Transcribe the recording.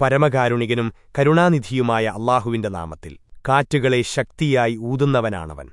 പരമകാരുണികനും കരുണാനിധിയുമായ അള്ളാഹുവിന്റെ നാമത്തിൽ. കാറ്റുകളെ ശക്തിയായി ഊതുന്നവനാണവൻ.